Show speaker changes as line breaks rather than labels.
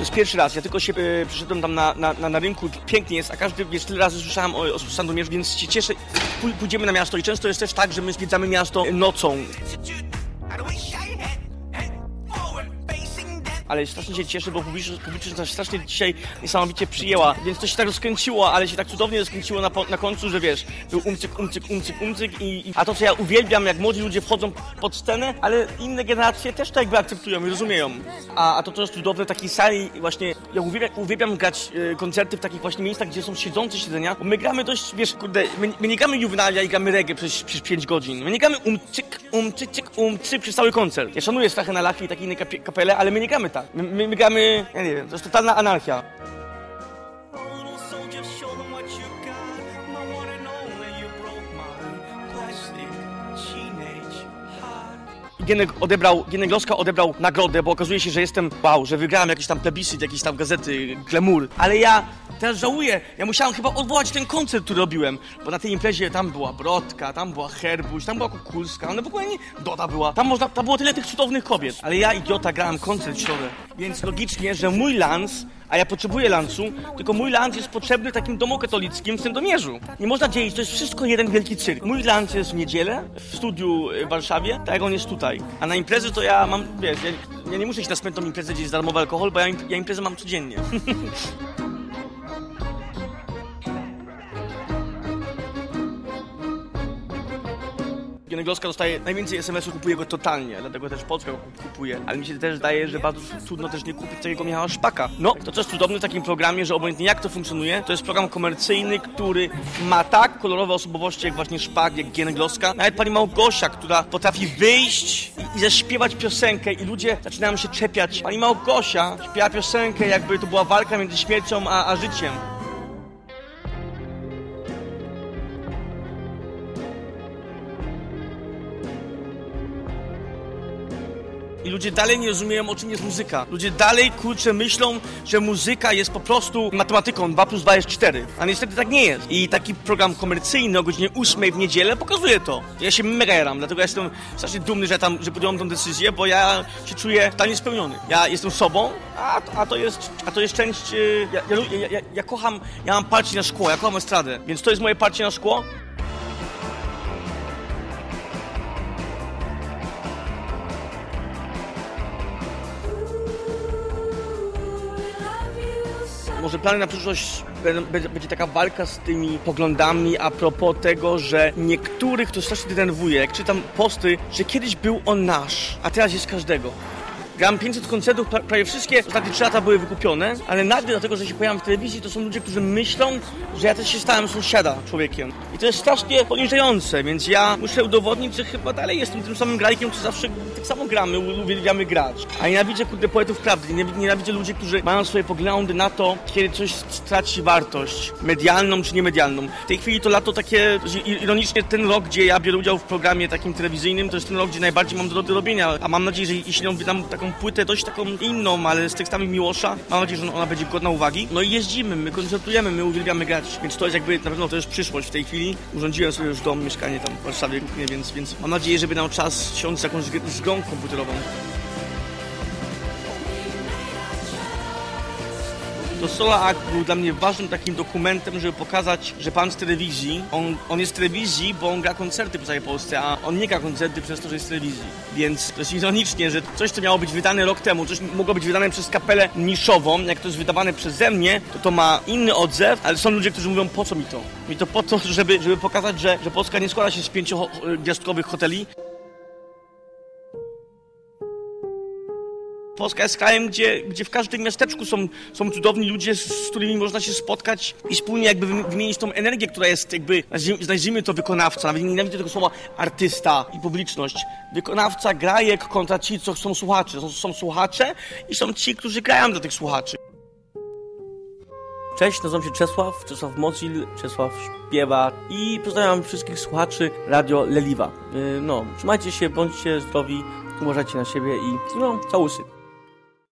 jest pierwszy raz. Ja tylko się e, przyszedłem tam na, na, na, na rynku, pięknie jest, a każdy, wiesz, tyle razy słyszałem o, o Sandomierzu, więc się cieszę. Pój- Pójdziemy na miasto i często jest też tak, że my zwiedzamy miasto nocą. Ale strasznie się cieszę, bo publiczność, publiczność nas strasznie dzisiaj niesamowicie przyjęła, więc to się tak rozkręciło, ale się tak cudownie rozkręciło na, po- na końcu, że wiesz, był umcyk, umcyk, umcyk, umcyk i, i... A to, co ja uwielbiam, jak młodzi ludzie wchodzą pod scenę, ale inne generacje też to jakby akceptują i rozumieją. A, a to, co jest cudowne w takiej sali właśnie, ja uwielbiam, uwielbiam grać e, koncerty w takich właśnie miejscach, gdzie są siedzące siedzenia, bo my gramy dość, wiesz, kurde, my, my nie gramy juwenalia i gramy reggae przez, przez 5 godzin. My nie gramy umcyk, umcyk, cyk, umcyk przez cały koncert. Ja szanuję Strachę na i takie inne kapele, ale my nie gramy tak. My, my, my gramy, ja nie wiem, to jest totalna anarchia. Gienek odebrał, Gienek Loska odebrał nagrodę, bo okazuje się, że jestem, wow, że wygrałem jakiś tam plebiscyt, jakieś tam gazety, glamour. Ale ja teraz żałuję, ja musiałem chyba odwołać ten koncert, który robiłem, bo na tej imprezie tam była Brodka, tam była Herbuś, tam była Kukulska, no w ogóle nie, Doda była. Tam można, tam było tyle tych cudownych kobiet. Ale ja, idiota, grałem koncert w środę. Więc logicznie, że mój lans a ja potrzebuję lansu, tylko mój lans jest potrzebny takim domu katolickim w Sandomierzu. Nie można dzielić, to jest wszystko jeden wielki cyrk. Mój lans jest w niedzielę w studiu w Warszawie, tak jak on jest tutaj. A na imprezy to ja mam, wiesz, ja, ja nie muszę iść na spętną imprezę, gdzie jest darmowy alkohol, bo ja, ja imprezę mam codziennie. Gieneglowska dostaje najwięcej SMS-ów, kupuje go totalnie, dlatego też Polska go kup- kupuje. Ale mi się też zdaje, że bardzo trudno też nie kupić takiego Michała Szpaka. No, to co jest cudowne w takim programie, że obojętnie jak to funkcjonuje, to jest program komercyjny, który ma tak kolorowe osobowości jak właśnie Szpak, jak Gieneglowska. Nawet pani Małgosia, która potrafi wyjść i, i zaśpiewać piosenkę i ludzie zaczynają się czepiać. Pani Małgosia śpiewa piosenkę, jakby to była walka między śmiercią a, a życiem. I ludzie dalej nie rozumieją, o czym jest muzyka. Ludzie dalej, kurczę, myślą, że muzyka jest po prostu matematyką. 2 plus 2 jest 4. A niestety tak nie jest. I taki program komercyjny o godzinie 8 w niedzielę pokazuje to. Ja się mega jaram, dlatego ja jestem strasznie dumny, że tam, że podjąłem tę decyzję, bo ja się czuję totalnie spełniony. Ja jestem sobą, a, a, to, jest, a to jest część... y, Ja, ja, ja, ja kocham, ja mam parcie na szkło, ja kocham estradę, więc to jest moje parcie na szkło. Może plany na przyszłość będzie, będzie taka walka z tymi poglądami a propos tego, że niektórych to strasznie denerwuje. Jak czytam posty, że kiedyś był on nasz, a teraz jest każdego. Gram 500 koncertów, pra- prawie wszystkie ostatnie 3 lata były wykupione, ale nagle dlatego, że się pojawiam w telewizji, to są ludzie, którzy myślą, że ja też się stałem sąsiada człowiekiem. I to jest strasznie poniżające, więc ja muszę udowodnić, że chyba dalej jestem tym samym grajkiem, co zawsze tak samo gramy, uwielbiamy grać. A nienawidzę kurde poetów prawdy, nienawidzę, ludzi, którzy mają swoje poglądy na to, kiedy coś straci wartość, medialną czy niemedialną. W tej chwili to lato takie, ironicznie ten rok, gdzie ja biorę udział w programie takim telewizyjnym, to jest ten rok, gdzie najbardziej mam do, robienia, a mam nadzieję, że jeśli wydam taką płytę dość taką inną, ale z tekstami Miłosza, mam nadzieję, że ona będzie godna uwagi. No i jeździmy, my koncertujemy, my uwielbiamy grać, więc to jest jakby, na pewno to jest przyszłość w tej chwili. Urządziłem sobie już dom, mieszkanie tam w Warszawie, więc, więc mam nadzieję, że będę miał czas siąść z jakąś grą komputerową. To Sola Act był dla mnie ważnym takim dokumentem, żeby pokazać, że pan z telewizji, on, on jest z telewizji, bo on gra koncerty po całej Polsce, a on nie gra koncerty przez to, że jest z telewizji. Więc to jest ironicznie, że coś, co miało być wydane rok temu, coś mogło być wydane przez kapelę niszową, jak to jest wydawane przeze mnie, to to ma inny odzew, ale są ludzie, którzy mówią, po co mi to? Mi to po to, żeby, żeby pokazać, że, że Polska nie składa się z pięciogwiazdkowych hoteli, Polska jest krajem, gdzie, gdzie w każdym miasteczku są, są cudowni ludzie, z, którymi można się spotkać i wspólnie jakby wymi- wymienić tą energię, która jest jakby, nazwijmy to wykonawca, nawet nie nienawidzę tego słowa artysta i publiczność. Wykonawca, grajek kontra ci, co są słuchacze. Są, są słuchacze i są ci, którzy grają dla tych słuchaczy. Cześć, nazywam się Czesław, Czesław Mocil, Czesław śpiewa i pozdrawiam wszystkich słuchaczy Radio Leliwa. Yy, no, trzymajcie się, bądźcie zdrowi, uważajcie na siebie i no, całusy.